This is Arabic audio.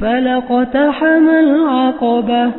فلقتحم العقبة